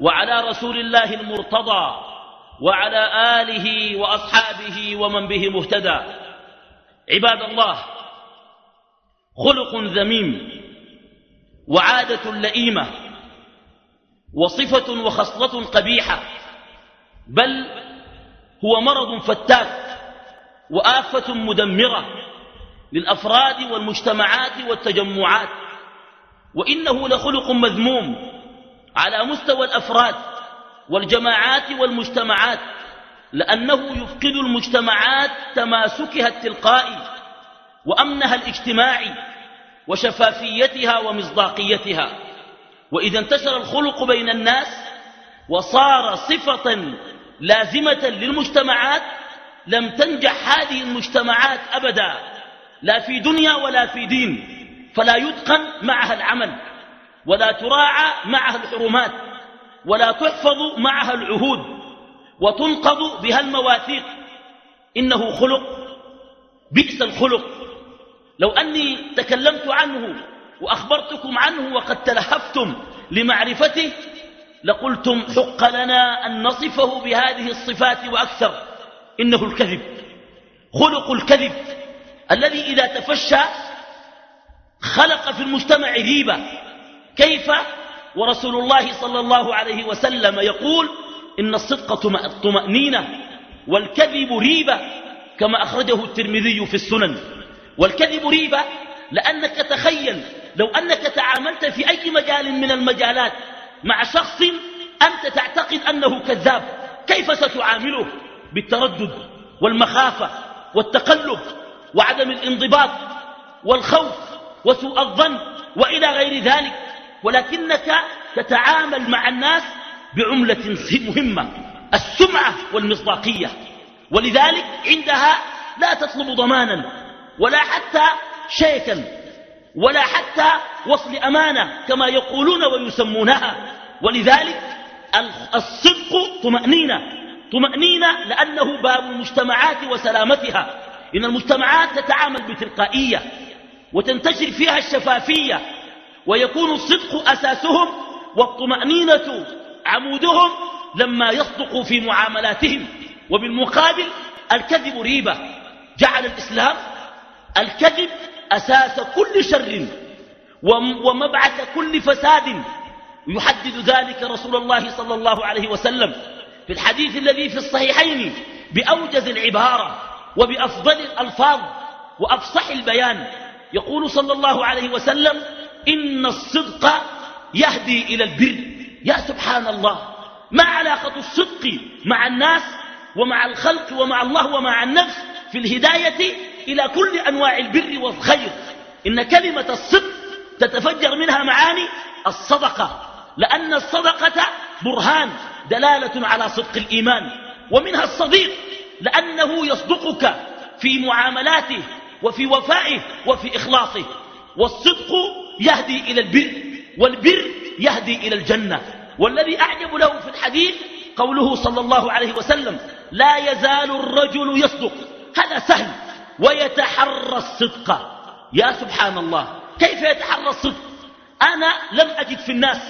وعلى رسول الله المرتضى وعلى آله وأصحابه ومن به مهتدى. عباد الله خلق ذميم وعادة لئيمة وصفة وخصلة قبيحة بل هو مرض فتاك وآفة مدمرة للأفراد والمجتمعات والتجمعات وإنه لخلق مذموم على مستوى الأفراد والجماعات والمجتمعات لأنه يفقد المجتمعات تماسكها التلقائي وأمنها الاجتماعي وشفافيتها ومصداقيتها. وإذا انتشر الخلق بين الناس وصار صفة لازمة للمجتمعات لم تنجح هذه المجتمعات أبدا لا في دنيا ولا في دين فلا يتقن معها العمل. ولا تراعى معها الحرمات ولا تحفظ معها العهود وتنقض بها المواثيق. إنه خلق بئس الخلق. لو أني تكلمت عنه وأخبرتكم عنه وقد تلهفتم لمعرفته لقلتم حق لنا أن نصفه بهذه الصفات وأكثر. إنه الكذب خلق الكذب الذي إذا تفشى خلق في المجتمع ريبة كيف؟ ورسول الله صلى الله عليه وسلم يقول إن الصدق طمأنينة والكذب ريبة كما أخرجه الترمذي في السنن. والكذب ريبة لأنك تخيل لو أنك تعاملت في أي مجال من المجالات مع شخص أنت تعتقد أنه كذاب. كيف ستعامله؟ بالتردد والمخافة والتقلب وعدم الانضباط والخوف وسوء الظن وإلى غير ذلك. ولكنك تتعامل مع الناس بعملة مهمة السمعة والمصداقية. ولذلك عندها لا تطلب ضمانا ولا حتى شيكا ولا حتى وصل أمانة كما يقولون ويسمونها. ولذلك الصدق طمأنينة طمأنينة لأنه باب المجتمعات وسلامتها. إن المجتمعات تتعامل بتلقائية وتنتشر فيها الشفافية ويكون الصدق أساسهم والطمأنينة عمودهم لما يصدقوا في معاملاتهم. وبالمقابل الكذب ريبة. جعل الإسلام الكذب أساس كل شر ومبعث كل فساد. يحدد ذلك رسول الله صلى الله عليه وسلم في الحديث الذي في الصحيحين بأوجز العبارة وبأفضل الألفاظ وأفصح البيان. يقول صلى الله عليه وسلم إن الصدق يهدي إلى البر. يا سبحان الله ما علاقة الصدق مع الناس ومع الخلق ومع الله ومع النفس في الهداية إلى كل أنواع البر والخير. إن كلمة الصدق تتفجر منها معاني الصدقة لأن الصدقة برهان دلالة على صدق الإيمان. ومنها الصديق لأنه يصدقك في معاملاته وفي وفائه وفي إخلاصه. والصدق يهدي إلى البر والبر يهدي إلى الجنة. والذي أعجب له في الحديث قوله صلى الله عليه وسلم لا يزال الرجل يصدق. هذا سهل. ويتحرى الصدق. يا سبحان الله كيف يتحرى الصدق؟ أنا لم أجد في الناس.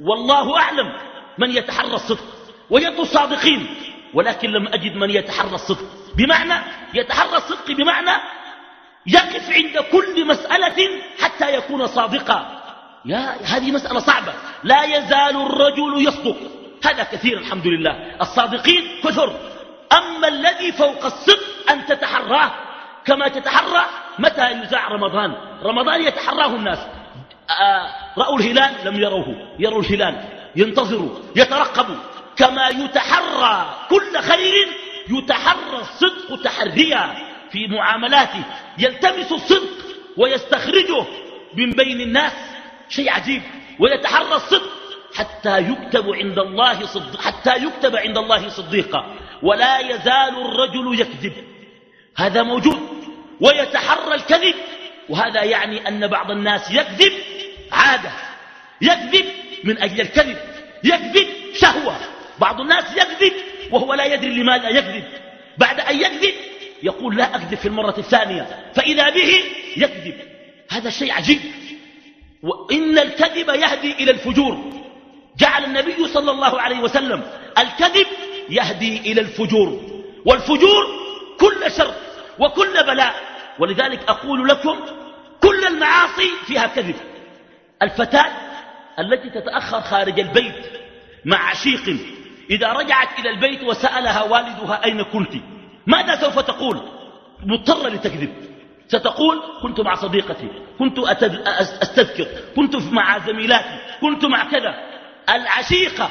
والله أعلم من يتحرى الصدق. ويد الصادقين. ولكن لم أجد من يتحرى الصدق. بمعنى يتحرى الصدق بمعنى يقف عند كل مسألة حتى يكون صادقا. يا هذه مسألة صعبة. لا يزال الرجل يصدق. هذا كثير الحمد لله الصادقين كثر أما الذي فوق الصدق أن تتحراه. كما تتحرى متى يزاع رمضان؟ رمضان يتحراه الناس. آه، رأوا الهلال؟ لم يروه. يروا الهلال. ينتظروا. يترقبوا. كما يتحرى كل خير يتحرى الصدق تحريا. في معاملاته يلتمس الصدق ويستخرجه من بين الناس شيء عجيب ويتحرى الصدق حتى يكتب عند الله صدق حتى يكتب عند الله صديقا ولا يزال الرجل يكذب. هذا موجود ويتحرى الكذب وهذا يعني أن بعض الناس يكذب عادة يكذب من أجل الكذب يكذب شهوة. بعض الناس يكذب وهو لا يدري لماذا يكذب. بعد أن يكذب يقول لا أكذب في المرة الثانية فإذا به يكذب. هذا شيء عجيب. وإن الكذب يهدي إلى الفجور. جعل النبي صلى الله عليه وسلم الكذب يهدي إلى الفجور. والفجور كل شر وكل بلاء. ولذلك أقول لكم كل المعاصي فيها كذب. الفتاة التي تتأخر خارج البيت مع عشيق إذا رجعت إلى البيت وسألها والدها أين كنت؟ ماذا سوف تقول؟ مضطرة لتكذب. ستقول كنت مع صديقتي كنت أستذكر كنت مع زميلاتي كنت مع كذا. العشيقة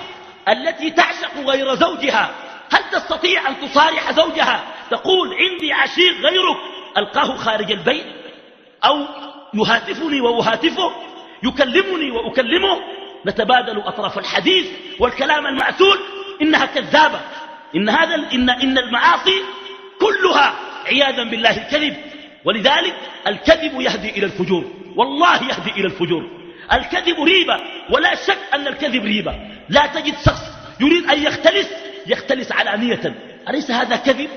التي تعشق غير زوجها هل تستطيع أن تصارح زوجها؟ تقول عندي عشيق غيرك. ألقاه خارج البيت أو يهاتفني وأهاتفه يكلمني وأكلمه. نتبادل أطراف الحديث والكلام المعسول إنها كذابة. إن, هذا إن, إن المعاصي كلها عياذا بالله الكذب. ولذلك الكذب يهدي إلى الفجور. والله يهدي إلى الفجور. الكذب ريبة. ولا شك أن الكذب ريبة. لا تجد شخص يريد أن يختلس يختلس علانية. أليس هذا كذب؟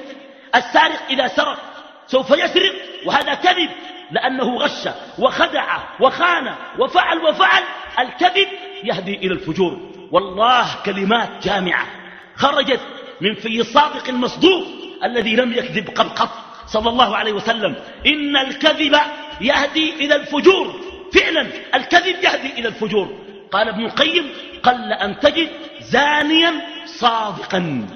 السارق إذا سرق سوف يسرق وهذا كذب. لأنه غش وخدع وخان وفعل وفعل. الكذب يهدي إلى الفجور. والله كلمات جامعة خرجت من في الصادق المصدوق الذي لم يكذب قد قط. صلى الله عليه وسلم. إن الكذب يهدي إلى الفجور. فعلا الكذب يهدي إلى الفجور. قال ابن القيم قل أن تجد زانيا صادقا.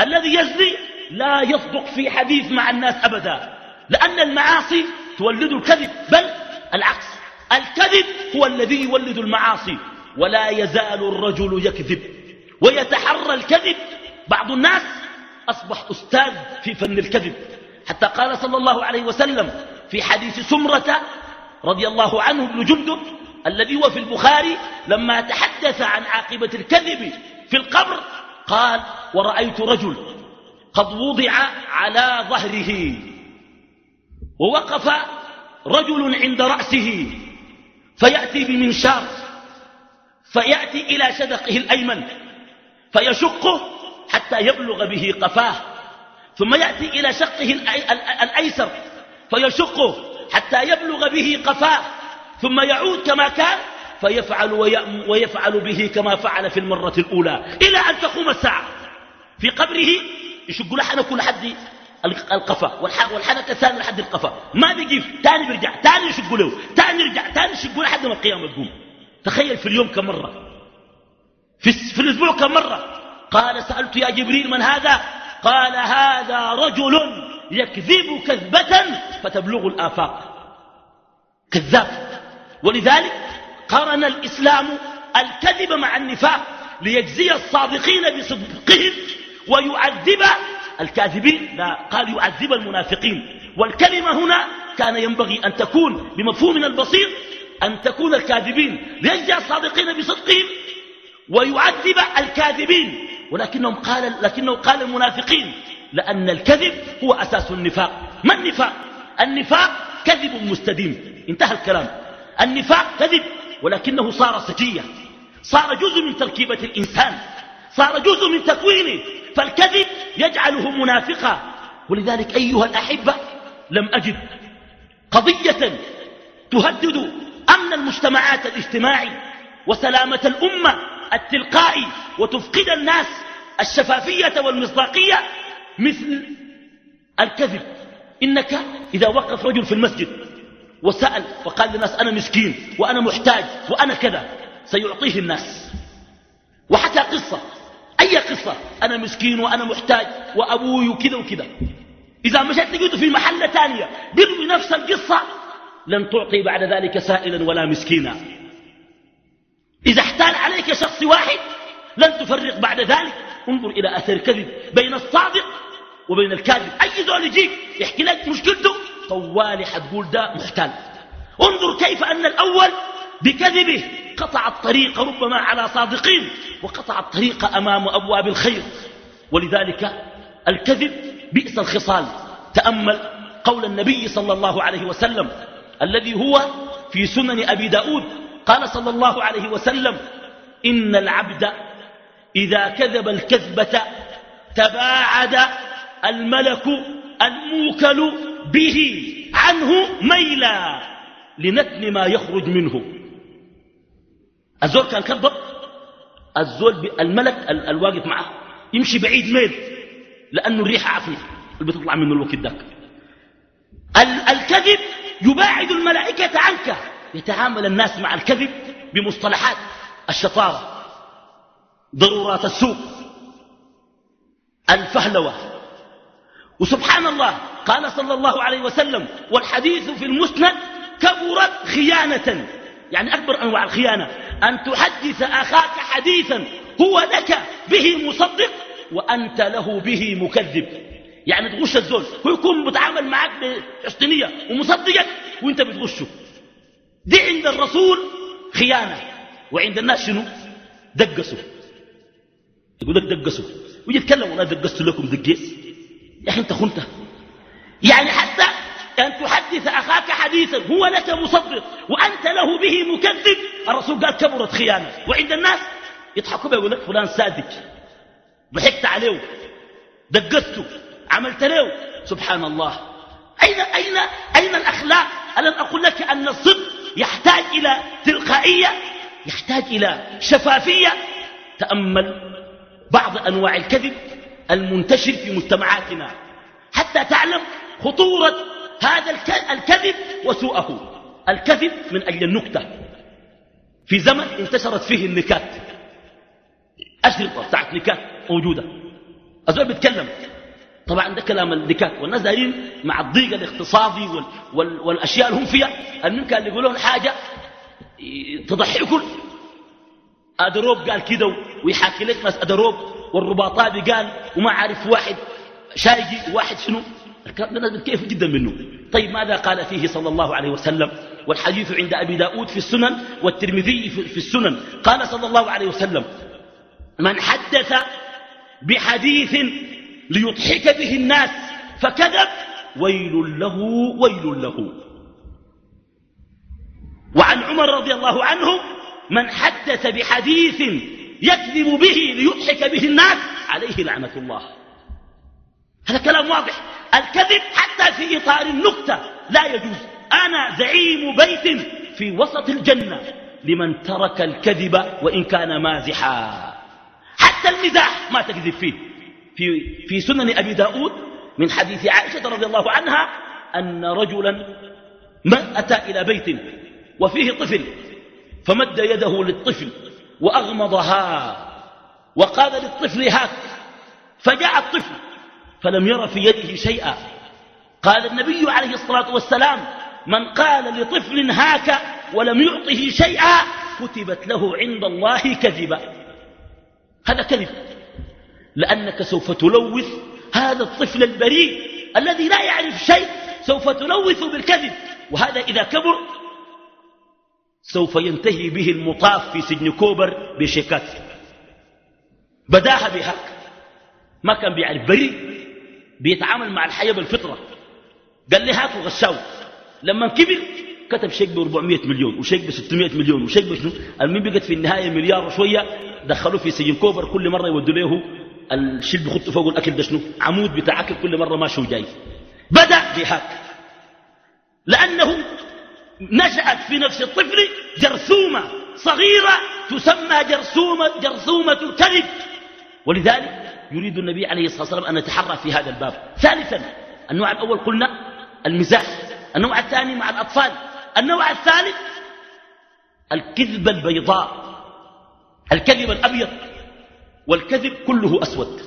الذي يزني لا يصدق في حديث مع الناس أبدا. لأن المعاصي تولد الكذب بل العكس. الكذب هو الذي يولد المعاصي. ولا يزال الرجل يكذب. ويتحرى الكذب. بعض الناس أصبح أستاذ في فن الكذب. حتى قال صلى الله عليه وسلم في حديث سمرة رضي الله عنه ابن جندب الذي هو في البخاري لما تحدث عن عاقبة الكذب في القبر قال ورأيت رجل قد وضع على ظهره ووقف رجل عند رأسه فيأتي بمنشار فيأتي إلى شدقه الأيمن فيشقه حتى يبلغ به قفاه ثم يأتي إلى شقه الأيسر فيشقه حتى يبلغ به قفاه ثم يعود كما كان فيفعل ويفعل به كما فعل في المرة الأولى إلى أن تقوم الساعة. في قبره يشق لحنك لحد القفا والحنك الثاني لحد القفا. ما بيجي تاني بيرجع تاني يشق له تاني يرجع تاني يشق لحد ما القيامة تقوم. تخيل في اليوم كم مرة؟ في, في الأسبوع كم مرة؟ قال سألت يا جبريل من هذا؟ قال هذا رجل يكذب كذبة فتبلغ الآفاق. كذاب. ولذلك قرن الإسلام الكذب مع النفاق ليجزي الصادقين بصدقهم ويعذب الكاذبين. لا قال يعذب المنافقين. والكلمة هنا كان ينبغي أن تكون بمفهومنا البسيط أن تكون الكاذبين ليجزي الصادقين بصدقهم ويعذب الكاذبين. ولكنهم قال, لكنه قال المنافقين لأن الكذب هو أساس النفاق. ما النفاق؟ النفاق كذب مستديم. انتهى الكلام. النفاق كذب ولكنه صار سجية صار جزء من تركيبة الإنسان. صار جزء من تكوينه. فالكذب يجعله منافقا. ولذلك أيها الأحبة لم أجد قضية تهدد أمن المجتمعات الاجتماعي وسلامة الأمة التلقائي وتفقد الناس الشفافية والمصداقية مثل الكذب. إنك إذا وقف رجل في المسجد وسأل وقال للناس أنا مسكين وأنا محتاج وأنا كذا سيعطيه الناس. وحكى قصة أي قصة؟ أنا مسكين وأنا محتاج وأبوي وكذا وكذا. إذا مشيت لقيته في محلة ثانية بيروي نفس القصة لن تعطي بعد ذلك سائلا ولا مسكينا. إذا احتال عليك شخص واحد لن تفرق بعد ذلك. انظر إلى أثر الكذب بين الصادق وبين الكاذب. أي زول يجيك يحكي لك مشكلته طوالي حتقول ده محتال. انظر كيف أن الأول بكذبه قطع الطريق ربما على صادقين وقطع الطريق أمام أبواب الخير. ولذلك الكذب بئس الخصال. تأمل قول النبي صلى الله عليه وسلم الذي هو في سنن أبي داود قال صلى الله عليه وسلم إن العبد إذا كذب الكذبة تباعد الملك الموكل به عنه ميلا لنتن ما يخرج منه. الزول كان كذب الزول الملك الواقف معه يمشي بعيد ميل لأنه الريحة عفنة اللي بتطلع منه الوقت ذاك. الكذب يباعد الملائكة عنك. يتعامل الناس مع الكذب بمصطلحات الشطارة ضرورات السوق الفهلوة. وسبحان الله قال صلى الله عليه وسلم والحديث في المسند كبرت خيانة. يعني أكبر أنواع الخيانة. أن تحدث أخاك حديثا هو لك به مصدق وأنت له به مكذب. يعني تغش الزول هو يكون متعامل معك بحسنية ومصدقك وأنت بتغشه. دي عند الرسول خيانة. وعند الناس شنو؟ دقسوا يقول لك دقسوا ويجي يتكلم والله دقست لكم دقيس. يا أخي أنت خنته. يعني حتى أن تحدث أخاك حديثا هو لك مصدق وأنت له به مكذب. الرسول قال كبرت خيانة. وعند الناس يضحكوا يقول لك فلان صادق. ضحكت عليه. دقسته عملت له. سبحان الله. أين, أين, أين الأخلاق؟ ألم أقول لك أن الصدق يحتاج إلى تلقائية يحتاج إلى شفافية. تأمل بعض أنواع الكذب المنتشر في مجتمعاتنا. حتى تعلم خطورة هذا الكذب وسوءه. الكذب من أجل النكتة. في زمن انتشرت فيه النكات. أشرطة بتاعت نكات موجودة. أزول بيتكلم. طبعا ده كلام النكات والناس دايرين مع الضيق الاقتصادي وال وال والأشياء اللي هم فيها. أنهم كانوا يقولون حاجة تضحكوا. أدروب قال كده ويحاكي لك ناس أدروب والرباطابي قال وما عارف واحد شايجي وواحد شنو؟ الكلام ده كيف جدا منه. طيب ماذا قال فيه صلى الله عليه وسلم؟ والحديث عند أبي داود في السنن والترمذي في السنن. قال صلى الله عليه وسلم من حدث بحديث ليضحك به الناس. فكذب ويل له ويل له. وعن عمر رضي الله عنه من حدث بحديث يكذب به ليضحك به الناس عليه لعنة الله. هذا كلام واضح. الكذب حتى في إطار النكتة. لا يجوز. أنا زعيم بيت في وسط الجنة. لمن ترك الكذب وإن كان مازحا. حتى المزاح ما تكذب فيه. في, في سنن أبي داود من حديث عائشة رضي الله عنها أن رجلا ما أتى إلى بيت وفيه طفل فمد يده للطفل وأغمضها وقال للطفل هاك فجاء الطفل فلم ير في يده شيئا. قال النبي عليه الصلاة والسلام من قال لطفل هاك ولم يعطه شيئا كتبت له عند الله كذبا. هذا كذب. لأنك سوف تلوث هذا الطفل البريء الذي لا يعرف شيء سوف تلوث بالكذب. وهذا إذا كبر سوف ينتهي به المطاف في سجن كوبر بشيكات. بداها بهاك. ما كان بيعرف بريء. بيتعامل مع الحياة بالفطرة. قال لي هاك وغشاو. لما كبر كتب شيك ب 400 مليون وشيك ب 600 مليون وشيك بشنو؟ المهم بقت في النهاية مليار وشوية دخلوه في سجن كوبر كل مرة يودوا له الشيء بيخطوا فوق الأكل ده شنو؟ عمود بتاع أكل كل مرة ماشي وجاي. بدأ بهاك لأنه نشأت في نفس الطفل جرثومة صغيرة تسمى جرثومة, جرثومة الكذب ولذلك يريد النبي عليه الصلاة والسلام أن نتحرى في هذا الباب. ثالثا النوع الأول قلنا المزاح. النوع الثاني مع الأطفال. النوع الثالث الكذبة البيضاء. الكذب الأبيض. والكذب كله أسود.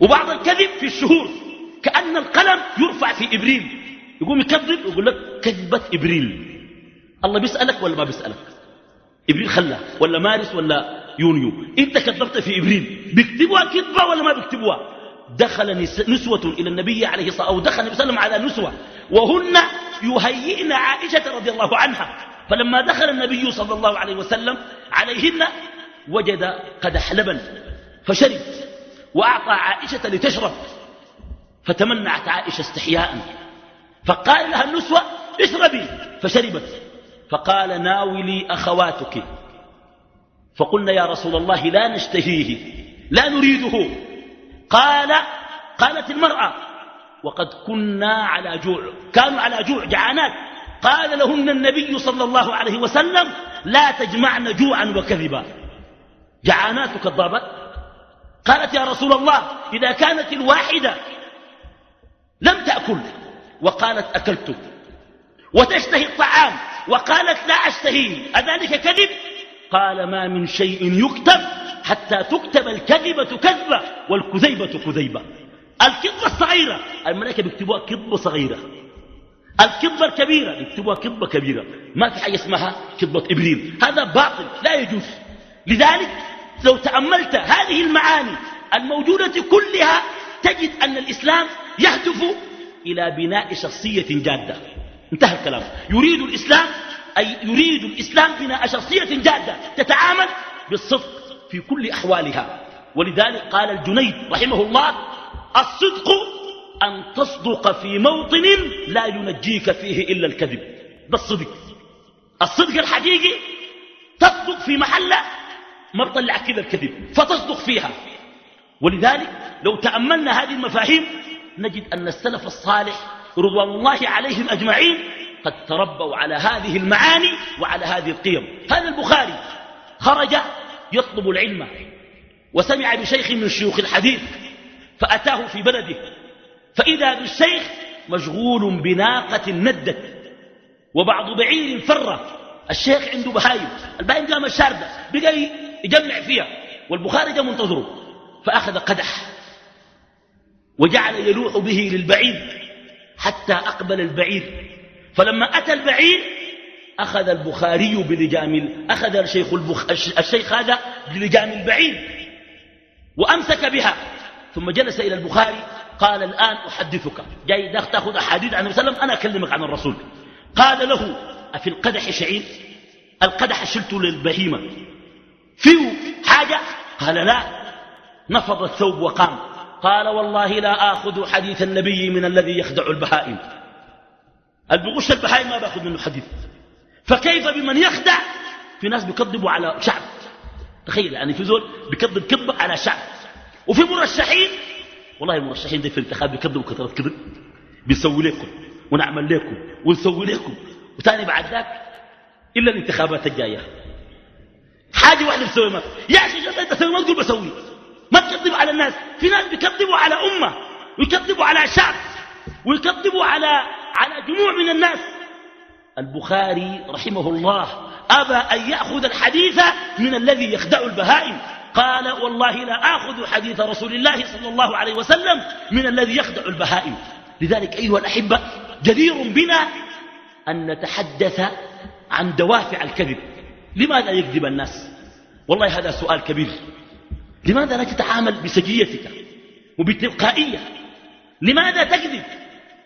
وبعض الكذب في الشهور كأن القلم يرفع في إبريل. يقوم يكذب ويقول لك كذبة إبريل. الله بيسألك ولا ما بيسألك؟ إبريل خلى ولا مارس ولا يونيو. إنت كذبت في إبريل. بيكتبوها كذبة ولا ما بيكتبوها؟ دخل نسوة إلى النبي عليه الصلاة أو دخل النبي صلى الله عليه وسلم على نسوة. وهن يهيئن عائشة رضي الله عنها. فلما دخل النبي صلى الله عليه وسلم عليهن وجد قدح لبن فشرب وأعطى عائشة لتشرب فتمنعت عائشة استحياء. فقال لها النسوة اشربي فشربت. فقال ناولي أخواتك. فقلنا يا رسول الله لا نشتهيه لا نريده. قال قالت المرأة وقد كنا على جوع كانوا على جوع جعانات. قال لهن النبي صلى الله عليه وسلم لا تجمعن جوعا وكذبا. جعانات كذابات قالت يا رسول الله إذا كانت الواحدة لم تأكل وقالت أكلت. وتشتهي الطعام وقالت لا أشتهيه أذلك كذب؟ قال ما من شيء يكتب حتى تكتب الكذبة كذبة والكذيبة كذيبة. الكذبة الصغيرة الملائكة بيكتبوها كذبة صغيرة. الكذبة الكبيرة بيكتبوها كذبة كبيرة. ما في حاجة اسمها كذبة إبريل هذا باطل لا يجوز. لذلك لو تأملت هذه المعاني الموجودة كلها تجد أن الإسلام يهدف إلى بناء شخصية جادة. انتهى الكلام. يريد الإسلام أي يريد الإسلام بناء شخصية جادة تتعامل بالصدق في كل أحوالها. ولذلك قال الجنيد رحمه الله الصدق أن تصدق في موطن لا ينجيك فيه إلا الكذب. ده الصدق. الصدق الحقيقي تصدق في محلة ما بطلع كذا الكذب فتصدق فيها. ولذلك لو تأملنا هذه المفاهيم نجد أن السلف الصالح رضوان الله عليهم أجمعين قد تربوا على هذه المعاني وعلى هذه القيم. هذا البخاري خرج يطلب العلم وسمع بشيخ من شيوخ الحديث فأتاه في بلده فإذا بالشيخ مشغول بناقة ندت وبعض بعير فر الشيخ عنده بهايم البهايم قام الشاردة بقى يجمع فيها. والبخاري جاء منتظره فأخذ قدح وجعل يلوح به للبعير حتى أقبل البعير. فلما أتى البعير أخذ البخاري بلجام أخذ الشيخ, البخ... الشيخ هذا بلجام البعير وأمسك بها. ثم جلس إلى البخاري قال الآن أحدثك. جاي تأخذ أحاديث عن وسلم أنا أكلمك عن الرسول. قال له أفي القدح شعير؟ القدح شلت للبهيمة. فيه حاجة؟ قال لا. نفض الثوب وقام. قال والله لا آخذ حديث النبي من الذي يخدع البهائم. البغش البهائم ما باخذ منه حديث. فكيف بمن يخدع؟ في ناس بيكذبوا على شعب. تخيل يعني في زول بيكذب كذبة على شعب. وفي مرشحين والله المرشحين دي في الانتخاب بيكذبوا كثرة كذب. بيسوي لكم ونعمل لكم ونسوي لكم. وتاني بعد ذاك إلا الانتخابات الجاية. حاجة واحدة بتسوي ما يا أخي أنت تسوي؟ ما تقول بسوي. ما تكذب على الناس. في ناس بيكذبوا على أمة ويكذبوا على شعب ويكذبوا على على جموع من الناس. البخاري رحمه الله أبى أن يأخذ الحديث من الذي يخدع البهائم. قال والله لا آخذ حديث رسول الله صلى الله عليه وسلم من الذي يخدع البهائم. لذلك أيها الأحبة جدير بنا أن نتحدث عن دوافع الكذب. لماذا يكذب الناس؟ والله هذا سؤال كبير. لماذا لا تتعامل بسجيتك وبتلقائية؟ لماذا تكذب؟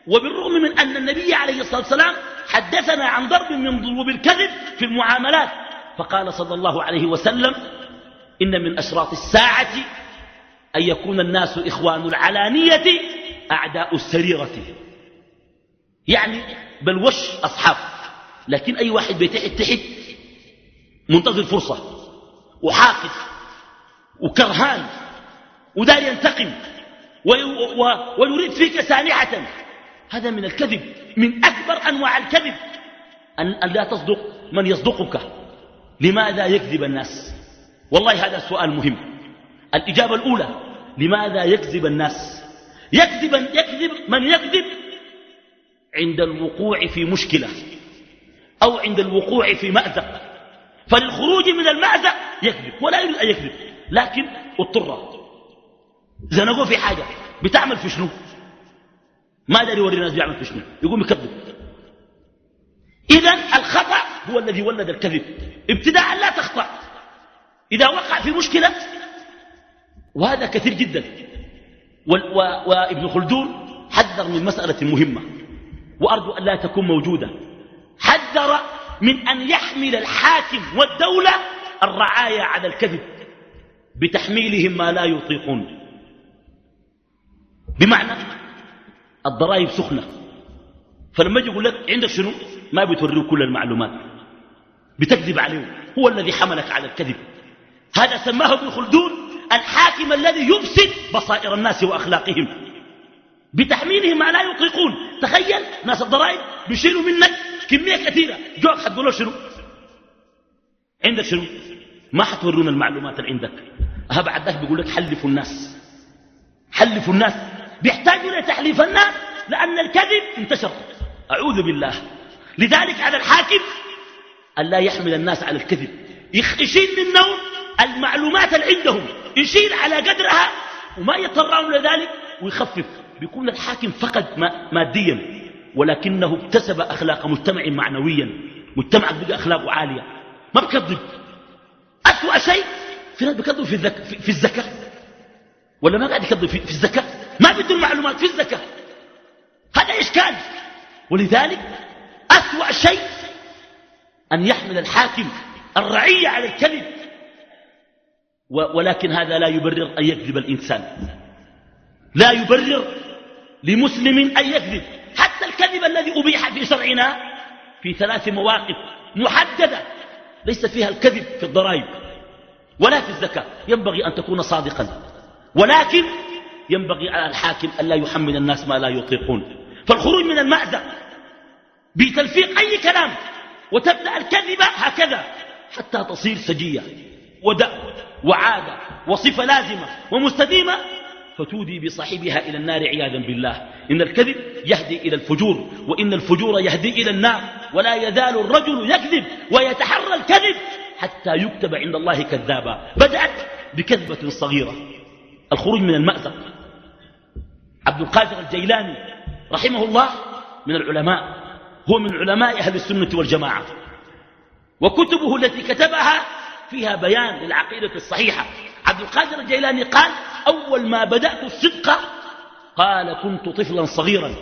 وبالرغم من أن النبي عليه الصلاة والسلام حدثنا عن ضرب من ضروب الكذب في المعاملات فقال صلى الله عليه وسلم إن من أشراط الساعة أن يكون الناس إخوان العلانية أعداء السريرة يعني بل وش أصحاب؟ لكن أي واحد بيتحد تحت منتظر فرصة وحاقد وكرهان ودار ينتقم ويريد فيك سانحة هذا من الكذب من أكبر أنواع الكذب أن لا تصدق من يصدقك. لماذا يكذب الناس؟ والله هذا سؤال مهم. الإجابة الأولى لماذا يكذب الناس؟ يكذب, يكذب من يكذب عند الوقوع في مشكلة أو عند الوقوع في مأزق. فللخروج من المأزق يكذب ولا يريد أن يكذب. لكن اضطر. زنقوه في حاجة بتعمل في شنو؟ ما داري يوري الناس بيعمل في شنو. يقوم يكذب. إذا الخطأ هو الذي ولد الكذب. ابتداء لا تخطأ. إذا وقع في مشكلة وهذا كثير جدا. وابن خلدون حذر من مسألة مهمة. وأرجو أن لا تكون موجودة. حذر من أن يحمل الحاكم والدولة الرعاية على الكذب بتحميلهم ما لا يطيقون. بمعنى الضرائب سخنة. فلما يجي يقول لك عندك شنو؟ ما بتوريه كل المعلومات. بتكذب عليه هو الذي حملك على الكذب. هذا سماه ابن خلدون الحاكم الذي يفسد بصائر الناس وأخلاقهم. بتحميلهم ما لا يطيقون. تخيل ناس الضرائب بيشيلوا منك كمية كثيرة. جوك له شنو؟ عندك شنو؟ ما حتورونا المعلومات اللي عندك. ها بعد ذاك بيقول لك حلفوا الناس. حلفوا الناس. بيحتاجوا لتحليف الناس لأن الكذب انتشر. أعوذ بالله. لذلك على الحاكم أن لا يحمل الناس على الكذب. يشيل منهم المعلومات اللي عندهم. يشيل على قدرها وما يضطرهم لذلك ويخفف. بيكون الحاكم فقد ماديا. ولكنه اكتسب أخلاق مجتمع معنويا. مجتمع بقى أخلاقه عالية. ما بكذب. أسوأ شيء في ناس بيكذبوا في, الذك... في الزكاة. ولا ما قاعد يكذب في الزكاة؟ ما بيدوا المعلومات في الزكاة. هذا إشكال. ولذلك أسوأ شيء أن يحمل الحاكم الرعية على الكذب. ولكن هذا لا يبرر أن يكذب الإنسان. لا يبرر لمسلم أن يكذب. حتى الكذب الذي أبيح في شرعنا في ثلاث مواقف محددة ليس فيها الكذب في الضرائب ولا في الزكاة. ينبغي أن تكون صادقا. ولكن ينبغي على الحاكم أن لا يحمل الناس ما لا يطيقون. فالخروج من المأزق بتلفيق أي كلام وتبدأ الكذبة هكذا حتى تصير سجية ودأ وعادة وصفة لازمة ومستديمة فتودي بصاحبها إلى النار عياذا بالله. إن الكذب يهدي إلى الفجور وإن الفجور يهدي إلى النار. ولا يزال الرجل يكذب ويتحرى الكذب حتى يكتب عند الله كذابا. بدأت بكذبة صغيرة. الخروج من المأزق. عبد القادر الجيلاني رحمه الله من العلماء. هو من علماء أهل السنة والجماعة. وكتبه التي كتبها فيها بيان للعقيدة الصحيحة. عبد القادر الجيلاني قال أول ما بدأت الصدق قال كنت طفلا صغيرا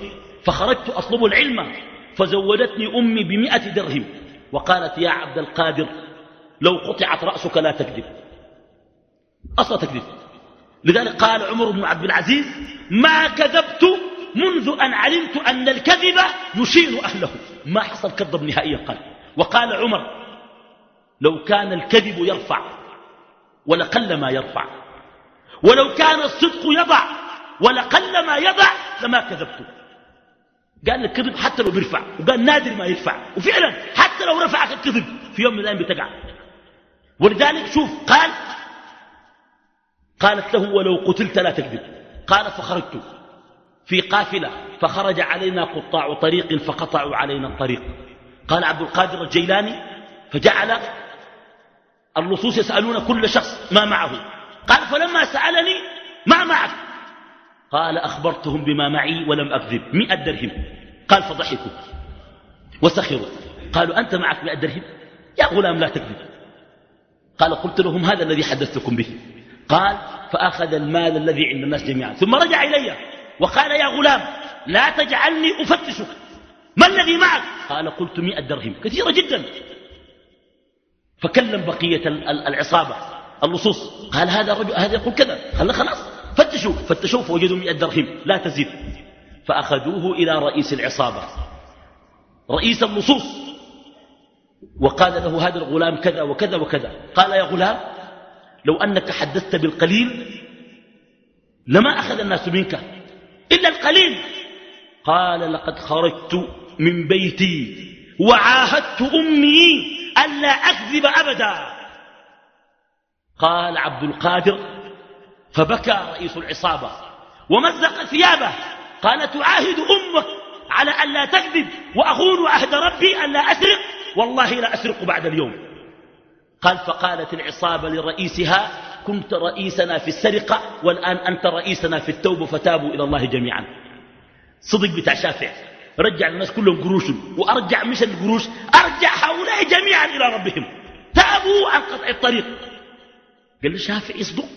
فخرجت أطلب العلم فزودتني أمي بمئة درهم وقالت يا عبد القادر لو قطعت رأسك لا تكذب. أصلا تكذب. لذلك قال عمر بن عبد العزيز ما كذبت منذ أن علمت أن الكذب يشين أهله. ما حصل كذب نهائيا قال. وقال عمر لو كان الكذب يرفع ولقل ما يرفع. ولو كان الصدق يضع ولقل ما يضع لما كذبت. قال الكذب حتى لو بيرفع وقال نادر ما يرفع. وفعلا حتى لو رفعك الكذب في يوم من الأيام بتقع. ولذلك شوف قال قالت له ولو قتلت لا تكذب. قال فخرجت في قافلة فخرج علينا قطاع طريق فقطعوا علينا الطريق. قال عبد القادر الجيلاني فجعل اللصوص يسألون كل شخص ما معه. قال فلما سألني ما معك؟ قال أخبرتهم بما معي ولم أكذب مئة درهم. قال فضحكوا. وسخروا. قالوا أنت معك مئة درهم؟ يا غلام لا تكذب. قال قلت لهم هذا الذي حدثتكم به. قال فأخذ المال الذي عند الناس جميعا. ثم رجع إلي وقال يا غلام لا تجعلني أفتشك. ما الذي معك؟ قال قلت مئة درهم. كثيرة جدا. فكلم بقية العصابة. اللصوص قال هذا الرجل هذا يقول كذا. قال خلاص فتشوا. فتشوا فوجدوا مئة درهم. لا تزيد. فأخذوه إلى رئيس العصابة. رئيس اللصوص وقال له هذا الغلام كذا وكذا وكذا. قال يا غلام لو أنك حدثت بالقليل لما أخذ الناس منك. إلا القليل. قال لقد خرجت من بيتي وعاهدت أمي ألا أكذب أبدا. قال عبد القادر فبكى رئيس العصابة ومزق ثيابه قال تعاهد أمك على أن لا تكذب وأخون عهد ربي أن لا أسرق. والله لا أسرق بعد اليوم. قال فقالت العصابة لرئيسها كنت رئيسنا في السرقة والآن أنت رئيسنا في التوبة فتابوا إلى الله جميعا. صدق بتاع شافع. رجع الناس كلهم قروش وأرجع مش القروش أرجع هؤلاء جميعا إلى ربهم. تابوا عن قطع الطريق. قال له شافع يصدق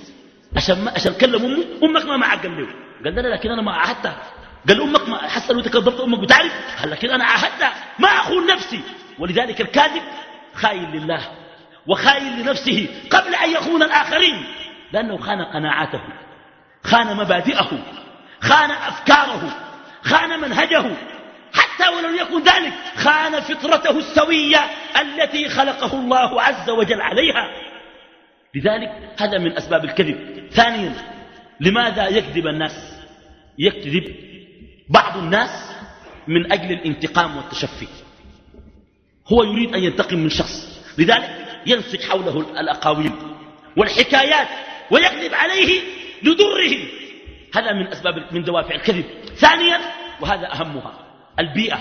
عشان ما عشان كلم امه أمك ما معك قال له قال له لكن أنا ما عاهدتها. قال أمك ما حسن لو تكذبت أمك بتعرف. قال لكن أنا عاهدتها. ما أخون نفسي. ولذلك الكاذب خاين لله وخاين لنفسه قبل أن يخون الآخرين لأنه خان قناعاته خان مبادئه خان أفكاره خان منهجه. حتى ولم يكن ذلك خان فطرته السوية التي خلقه الله عز وجل عليها. لذلك هذا من أسباب الكذب. ثانيا لماذا يكذب الناس؟ يكذب بعض الناس من أجل الانتقام والتشفي. هو يريد أن ينتقم من شخص لذلك ينسج حوله الأقاويل والحكايات ويكذب عليه لضره. هذا من أسباب من دوافع الكذب. ثانيا وهذا أهمها البيئة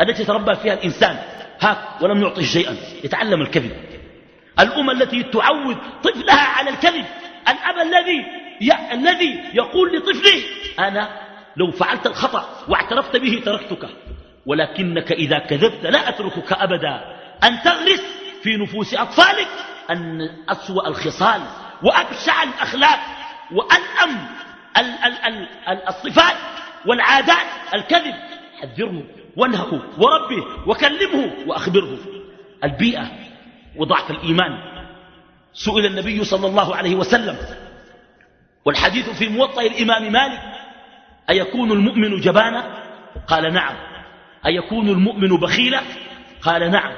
التي تربى فيها الإنسان. هاك ولم يعطه شيئا يتعلم الكذب. الأم التي تعود طفلها على الكذب. الأب الذي الذي يقول لطفله أنا لو فعلت الخطأ واعترفت به تركتك ولكنك إذا كذبت لا أتركك أبدا. أن تغرس في نفوس أطفالك أن أسوأ الخصال وأبشع الأخلاق وألأم الصفات والعادات الكذب. حذره وانهه وربه وكلمه وأخبره. البيئة وضعف الإيمان. سئل النبي صلى الله عليه وسلم والحديث في موطأ الإمام مالك أيكون المؤمن جبانا؟ قال نعم. أيكون المؤمن بخيلا؟ قال نعم.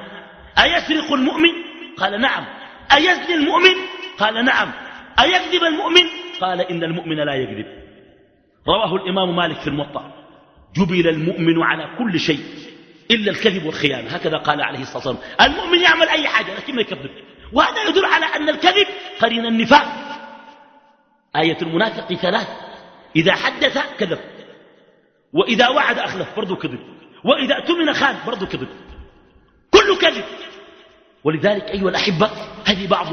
أيسرق المؤمن؟ قال نعم. أيزني المؤمن؟ قال نعم. أيكذب المؤمن؟ قال إن المؤمن لا يكذب. رواه الإمام مالك في الموطأ. جبل المؤمن على كل شيء. إلا الكذب والخيانة. هكذا قال عليه الصلاة والسلام. المؤمن يعمل أي حاجة لكن ما يكذب. وهذا يدل على أن الكذب قرين النفاق. آية المنافق ثلاث. إذا حدث كذب. وإذا وعد أخلف برضو كذب. وإذا اؤتمن خان برضو كذب. كل كذب. ولذلك أيها الأحبة هذه بعض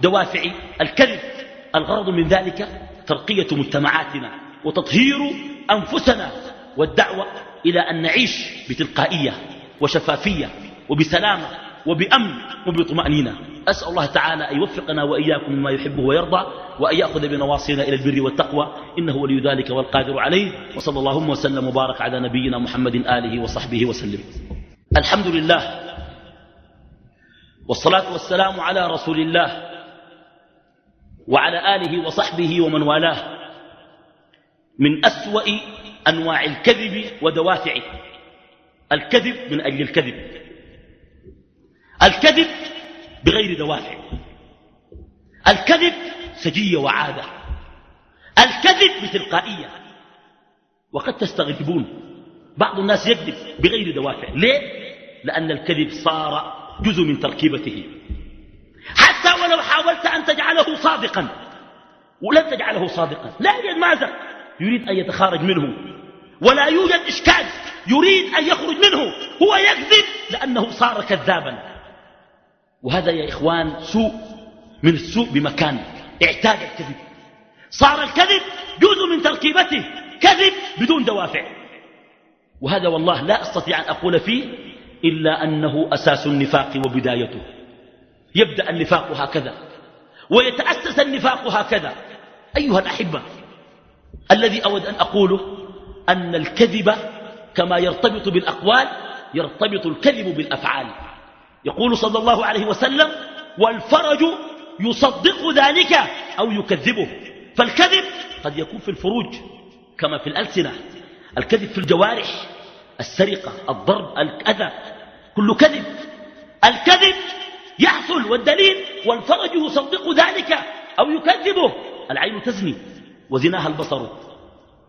دوافع الكذب. الغرض من ذلك ترقية مجتمعاتنا وتطهير أنفسنا. والدعوة إلى أن نعيش بتلقائية وشفافية وبسلامة وبأمن وبطمأنينة. أسأل الله تعالى أن يوفقنا وإياكم مما يحبه ويرضى وأن يأخذ بنواصينا إلى البر والتقوى. إنه ولي ذلك والقادر عليه. وصلى اللهم وسلم وبارك على نبينا محمد آله وصحبه وسلم. الحمد لله والصلاة والسلام على رسول الله وعلى آله وصحبه ومن والاه. من أسوأ أنواع الكذب ودوافعه الكذب من أجل الكذب. الكذب بغير دوافع. الكذب سجية وعادة. الكذب بتلقائية. وقد تستغربون بعض الناس يكذب بغير دوافع. ليه؟ لأن الكذب صار جزء من تركيبته. حتى ولو حاولت أن تجعله صادقا ولن تجعله صادقا. لا يمازق يريد أن يتخارج منه. ولا يوجد إشكال يريد أن يخرج منه هو يكذب لأنه صار كذابا. وهذا يا إخوان سوء من السوء بمكان إعتاد الكذب. صار الكذب جزء من تركيبته كذب بدون دوافع. وهذا والله لا أستطيع أن أقول فيه إلا أنه أساس النفاق وبدايته. يبدأ النفاق هكذا ويتأسس النفاق هكذا. أيها الأحبة الذي أود أن أقوله أن الكذب كما يرتبط بالأقوال يرتبط الكذب بالأفعال. يقول صلى الله عليه وسلم والفرج يصدق ذلك أو يكذبه. فالكذب قد يكون في الفروج كما في الألسنة. الكذب في الجوارح السرقة الضرب الأذى كل كذب. الكذب يحصل والدليل والفرج يصدق ذلك أو يكذبه. العين تزني وزناها البصر.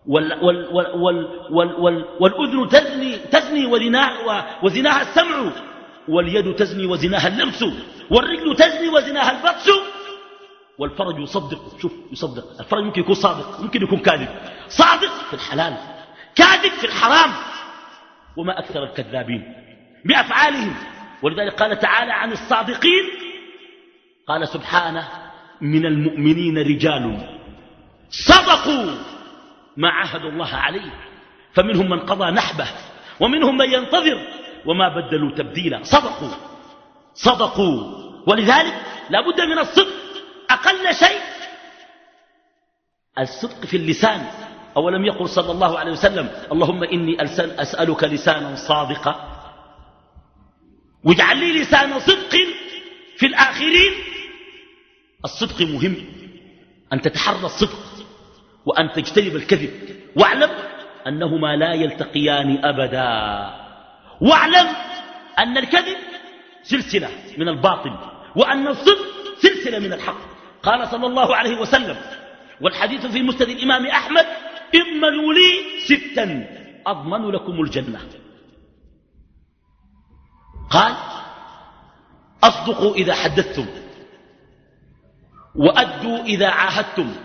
وال وال وال وال وال والأذن تزني, تزني وزناها, وزناها السمع واليد تزني وزناها اللمس والرجل تزني وزناها البطش والفرج يصدق شوف يصدق الفرج ممكن يكون صادق ممكن يكون كاذب. صادق في الحلال كاذب في الحرام. وما أكثر الكذابين بأفعالهم. ولذلك قال تعالى عن الصادقين قال سبحانه من المؤمنين رجال صدقوا. ما عهدوا الله عليه. فمنهم من قضى نحبه ومنهم من ينتظر. وما بدلوا تبديلا صدقوا. صدقوا. ولذلك لا بد من الصدق. أقل شيء الصدق في اللسان. أولم يقل صلى الله عليه وسلم اللهم إني أسألك لسانا صادقا. واجعل لي لسان صدق في الآخرين. الصدق مهم. أن تتحرى الصدق. وأن تجتنب الكذب. واعلم أنهما لا يلتقيان أبدا. واعلم أن الكذب سلسلة من الباطل وأن الصدق سلسلة من الحق. قال صلى الله عليه وسلم والحديث في مسند الإمام أحمد اضمنوا لي ستا أضمن لكم الجنة. قال أصدقوا إذا حدثتم وأدوا إذا عاهدتم.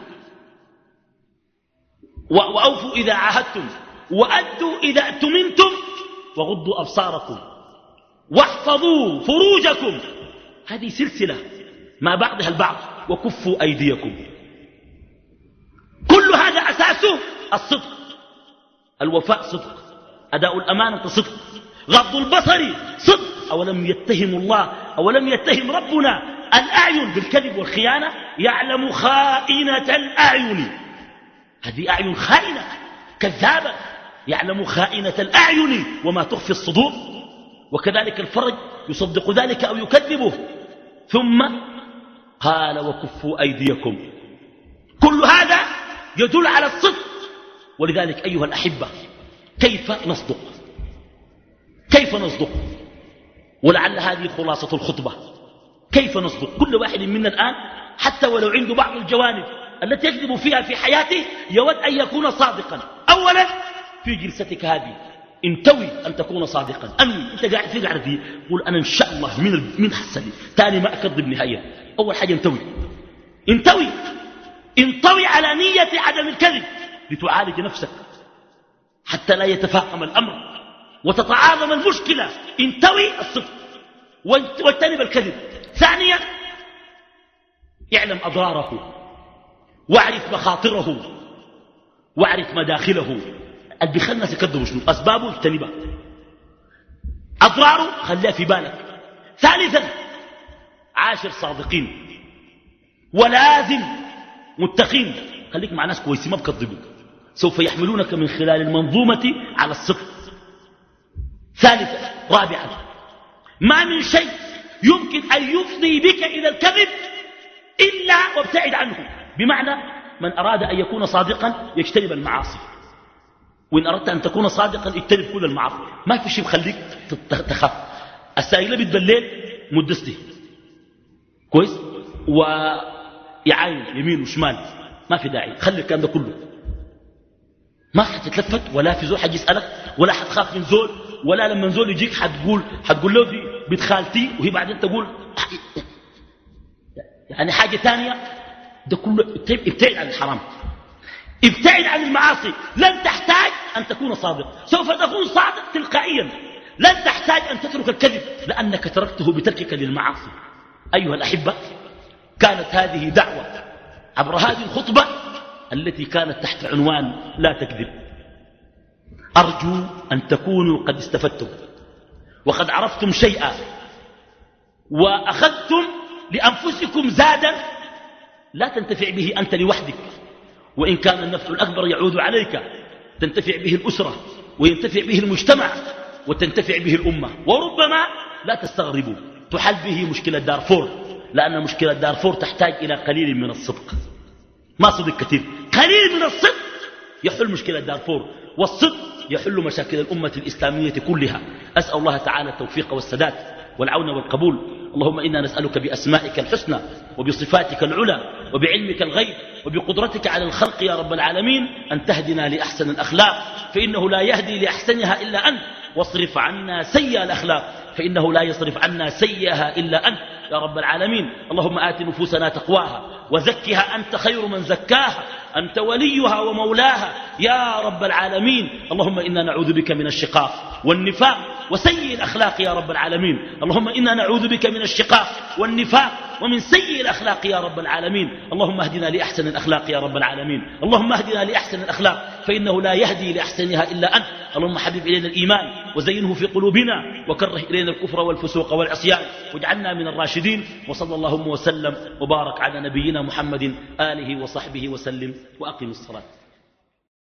وأوفوا إذا عاهدتم وأدوا إذا اؤتمنتم وغضوا أبصاركم واحفظوا فروجكم. هذه سلسلة ما بعضها البعض وكفوا أيديكم. كل هذا أساسه الصدق. الوفاء صدق أداء الأمانة صدق غض البصر صدق. أولم يتهم الله أولم يتهم ربنا الأعين بالكذب والخيانة؟ يعلم خائنة الأعين. هذه أعين خائنة كذابة يعلم خائنة الأعين وما تخفي الصدور وكذلك الفرج يصدق ذلك أو يكذبه. ثم قال وكفوا أيديكم. كل هذا يدل على الصدق. ولذلك أيها الأحبة كيف نصدق؟ كيف نصدق؟ ولعل هذه خلاصة الخطبة. كيف نصدق؟ كل واحد منا الآن حتى ولو عنده بعض الجوانب التي يكذب فيها في حياته يود أن يكون صادقا. أولا في جلستك هذه انتوي أن تكون صادقا. أمي أنت قاعد في قاعد دي قول أنا إن شاء الله من من حسني. ثاني ما أكذب نهائيا أول حاجة انتوي. انتوي. انطوي على نية عدم الكذب. لتعالج نفسك. حتى لا يتفاقم الأمر. وتتعاظم المشكلة. انتوي الصدق. واجتنب الكذب. ثانيا اعلم أضراره. واعرف مخاطره واعرف مداخله. اللي بيخلي الناس يكذبوا شنو أسبابه اجتنبها أضراره خليها في بالك. ثالثا عاشر صادقين. ولازم متقين. خليك مع ناس كويسين ما بكذبوا سوف يحملونك من خلال المنظومة على الصدق ثالثا رابعا ما من شيء يمكن أن يفضي بك إلى الكذب إلا وابتعد عنه. بمعنى من أراد أن يكون صادقا يجتنب المعاصي. وإن أردت أن تكون صادقا اجتنب كل المعاصي. ما في شيء يخليك تخاف. السائلة بالليل مدستي كويس؟ ويعاين يمين وشمال. ما في داعي. خلي الكلام ده كله. ما حتتلفت ولا في زول حد يسألك ولا حتخاف من زول ولا لما زول يجيك حتقول حتقول له دي بنت خالتي وهي بعدين تقول يعني حاجة ثانية ده كله ابتعد عن الحرام. ابتعد عن المعاصي. لن تحتاج أن تكون صادق. سوف تكون صادق تلقائيا. لن تحتاج أن تترك الكذب. لأنك تركته بتركك للمعاصي. أيها الأحبة كانت هذه دعوة عبر هذه الخطبة التي كانت تحت عنوان لا تكذب. أرجو أن تكونوا قد استفدتم. وقد عرفتم شيئا. وأخذتم لأنفسكم زادا لا تنتفع به أنت لوحدك. وإن كان النفع الأكبر يعود عليك تنتفع به الأسرة وينتفع به المجتمع وتنتفع به الأمة. وربما لا تستغربوا تحل به مشكلة دارفور لأن مشكلة دارفور تحتاج إلى قليل من الصدق. ما صدق كثير. قليل من الصدق يحل مشكلة دارفور والصدق يحل مشاكل الأمة الإسلامية كلها. أسأل الله تعالى التوفيق والسداد والعون والقبول. اللهم إنا نسألك بأسمائك الحسنى وبصفاتك العلى وبعلمك الغيب وبقدرتك على الخلق يا رب العالمين أن تهدنا لأحسن الأخلاق فإنه لا يهدي لأحسنها إلا أنت واصرف عنا سيئ الأخلاق فإنه لا يصرف عنا سيئها إلا أنت يا رب العالمين. اللهم آت نفوسنا تقواها وزكها أنت خير من زكاها أنت وليها ومولاها. يا رب العالمين. اللهم إنا نعوذ بك من الشقاق والنفاق. وسيء الأخلاق يا رب العالمين. اللهم إنا نعوذ بك من الشقاق والنفاق. ومن سيء الأخلاق يا رب العالمين. اللهم اهدنا لأحسن الأخلاق يا رب العالمين. اللهم اهدنا لأحسن الأخلاق. فإنه لا يهدي لأحسنها إلا أنت. اللهم حبب إلينا الإيمان. وزينه في قلوبنا. وكره إلينا الكفر والفسوق والعصيان. واجعلنا من الراشدين. وصلى اللهم وسلم. وبارك على نبينا محمد. آله وصحبه وسلم. وأقم الصلاة.